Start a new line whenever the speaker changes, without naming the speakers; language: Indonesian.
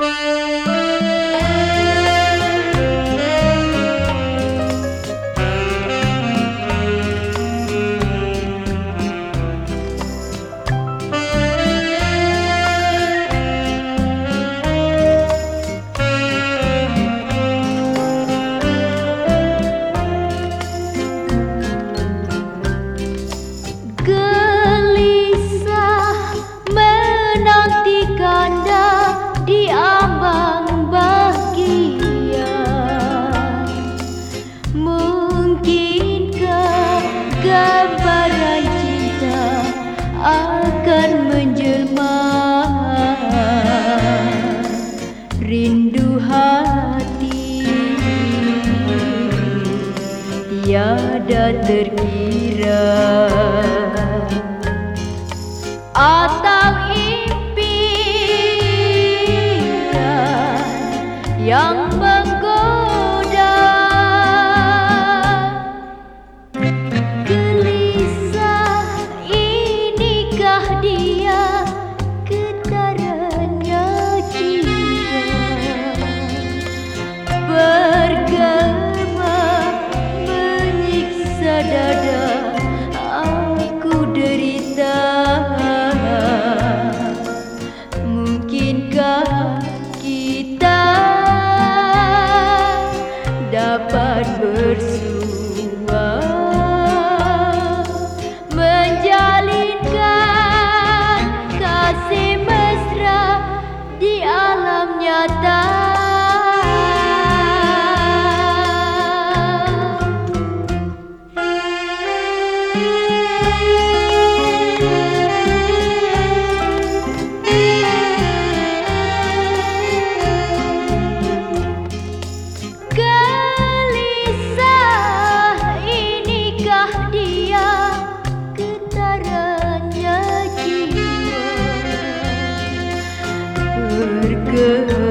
Bye. Akan menjelma. Rindu hati Tiada terkira. Atau impian Yang dapat bersua menjalinkan kasih mesra di alam nyata. good.